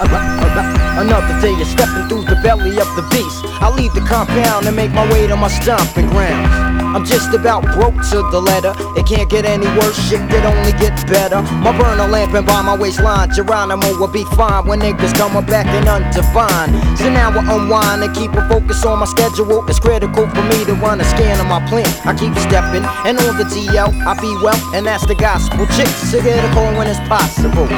a, a, around. Another day of stepping through the belly of the beast. I leave the compound and make my way to my stomping grounds. I'm just about broke to the letter. It can't get any worse, shit could only get better. My burner lamping by my waistline, Geronimo will be fine when niggas coming back and undefined. So now I unwind and keep a focus on my schedule. It's critical for me to run a scan of my plan. I keep stepping, and on the DL, I be well, and that's the gospel. Chicks to get a call when it's possible.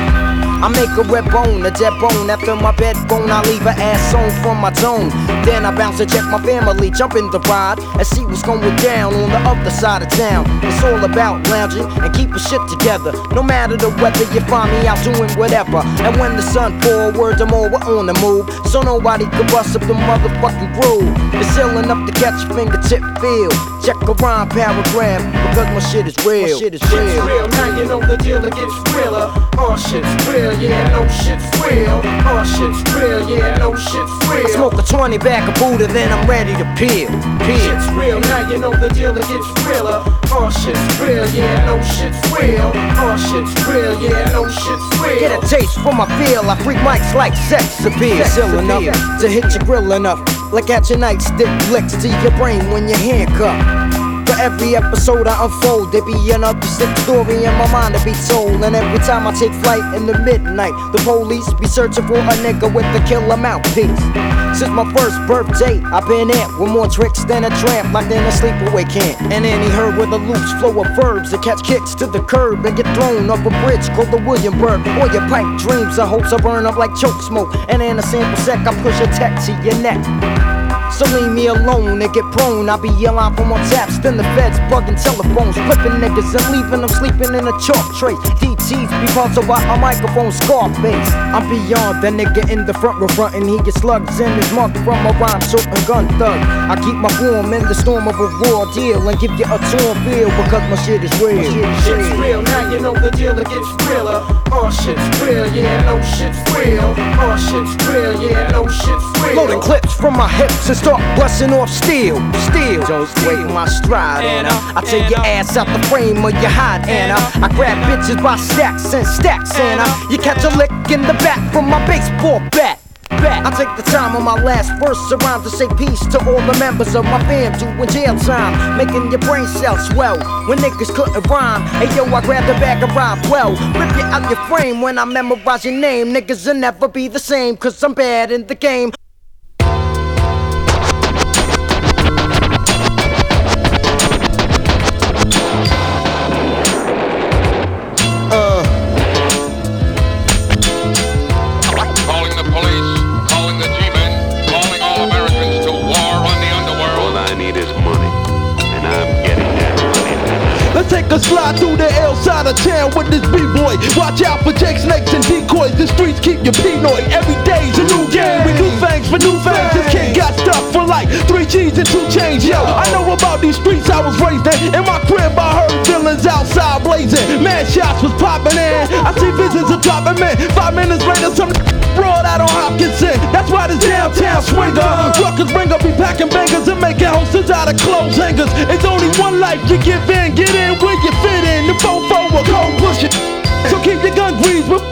I make a red bone, a dead bone after my bed bone. I leave an ass on from my tone. Then I bounce and check my family, jump in the ride and see what's going down on the other side of town. It's all about lounging and keeping shit together. No matter the weather, you find me out doing whatever. And when the sun forwards, I'm all we're on the move. So nobody can bust up the motherfucking groove. It's ill enough to catch a fingertip feel. Check a rhyme paragraph because my shit is real. My shit is real. Shit's real, now you know the deal it gets realer. All shit's real, yeah, no shit's real. All shit's real, yeah, no shit's real. I smoke a 20 back of Buddha, then I'm ready to peel. Peel. Shit's real, now you know the deal it gets realer. All shit's real, yeah, no shit's real. All shit's real, yeah, no shit's real. Get a taste for my feel. I freak mics like sex appeal. Sex Ill enough to hit your grill enough. Like at your nightstick flicks to your brain when you're handcuffed. For every episode I unfold, there be another sick story in my mind to be told. And every time I take flight in the midnight, the police be searching for a nigga with the killer mouthpiece. Since my first birthday, I've been amped with more tricks than a tramp, locked in a sleepaway camp. And any herd with a loose flow of verbs that catch kicks to the curb and get thrown off a bridge called the Williamsburg. Or your pipe dreams and hopes I burn up like choke smoke. And in a sample sec, I push a tech to your neck. So leave me alone and get prone. I be yelling for more taps than the feds bugging telephones, flipping niggas and leaving them sleeping in a chalk tray. DTs be of why a microphone Scarface. I'm beyond the nigga in the front row frontin'. He gets slugs in his mouth from a rhyme shooting gun thug. I keep my form in the storm of a raw deal and give you a torn feel because my shit is real. Shit's real, now you know the deal it gets realer. All shit's real, yeah, no shit's real. All shit's real, yeah, no shit's real. Loading clips from my hips and start busting off steel. Steel. Don't wait my stride, Anna. I take your ass out the frame of your hide, Anna. I grab bitches by stacks and stacks, Anna. You catch a lick in the back from my baseball bat. I take the time on my last verse around to say peace to all the members of my fam doing jail time, making your brain cells swell when niggas couldn't rhyme. Hey yo, I grab the bag of rhyme well, rip you out your frame when I memorize your name. Niggas will never be the same, cause I'm bad in the game. Slide through the L side of town with this B-boy. Watch out for Jake snakes and decoys. The streets keep you pinoid. Every day's a new game. We new fangs for new fangs. This kid got stuff for like three G's and two chains. Yo, I know about these streets I was raised in. In my crib, I heard villains outside blazing. Mad shots was popping in. I see visions of dropping men. Five minutes later, some brought out on Hopkinson. That's why this downtown swinger. Ruckers bring up, be packing bangers and making hosters out of clothes hangers. It's only one life you give in, get in where cold push it. So keep your gun greased with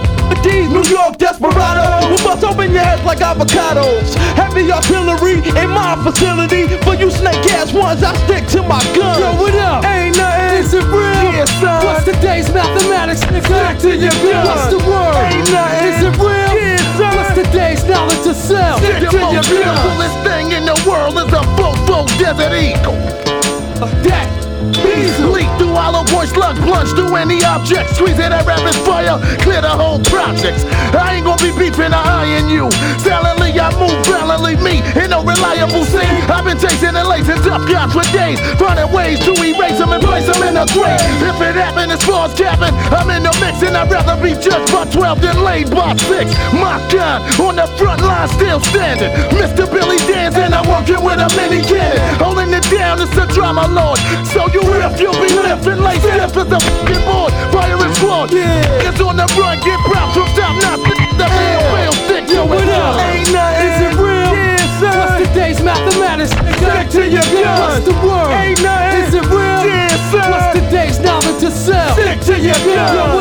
these New York desperados. We'll bust open your heads like avocados. Heavy artillery in my facility. For you snake ass ones, I stick to my gun. Yo, what up? Ain't nothing. Is it real? Yeah, son. What's today's mathematics? Stick to your guns. What's the word? Ain't nothing. Is it real? Yeah, son. What's today's knowledge of self? Stick to your guns. beautifulest thing in the world is a Fofo Desert Eagle. That. Leak through hollow point slugs, plunge through any object, squeeze it at rapid fire, clear the whole projects. I ain't gonna be beefing or eyeing you. Silently, I move valiantly, me in a reliable scene. I've been chasing and lacing tough guys for days, finding ways to erase them and place them in a grave. If it happened as far as capping, I'm in the mix and I'd rather be judged by 12 than laid by 6. My gun on the front line, still standing. Mr. Billy Dan's and I'm working with a mini cannon. Holding it down, it's a drama lord. So you if you'll be lifting like stiff as a fucking board. Fire is squad. Yeah. It's on the run, get proud from top notch. The real, real stick to Yo, what it. Ain't nothing. Is it real? Yeah, son. What's today's mathematics? Stick to your guns. What's the word? Ain't nothing. Is it real? Yeah, son. What's today's knowledge of self? Stick to your guns.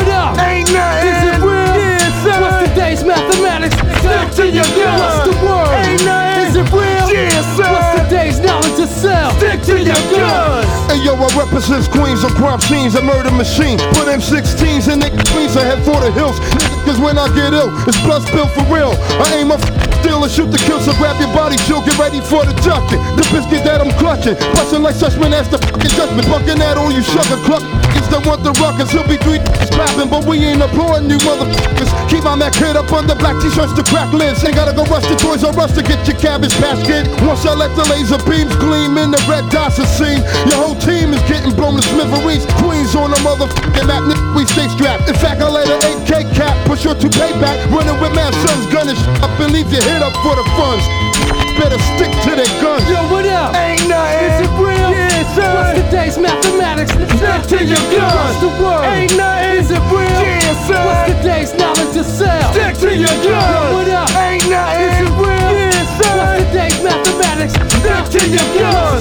Day's knowledge to sell? Stick to your guns. Hey yo, I represent Queens on crime scenes, a murder machine. Put M16s in the queens, I head for the hills. Cause when I get ill, it's blood spill for real. I aim a f- still and shoot the kill, so grab your body, chill, get ready for the ducking. The that clutching, busting like sushman as the fucking judgment. Bucking at all you sugar cluck niggas that want the ruckus. He'll be three clapping, but we ain't applauding you motherfuckers. Keep my Mac head up under black t-shirts to crack lids. Ain't gotta go rush the toys or rush to get your cabbage kid. Once I let the laser beams gleam in the red dots are seen, your whole team is getting blown to smithereens. Queens on the motherfucking map, we stay strapped. In fact, I let an 8K cap push your toupee back, running with mad sons, gunning sh- up and leave your head up for the funds. Better stick to their guns. Yo, what up? Ain't nothing. Is it real? Yeah, sir. What's the day's mathematics? Stick to your guns. What's the word? Ain't nothing. Is it real? Yeah, sir. What's the day's knowledge to sell? Stick to your guns. Yo, what up? Ain't nothing. Is it real? Yeah, sir. What's the day's mathematics? Stick to your guns.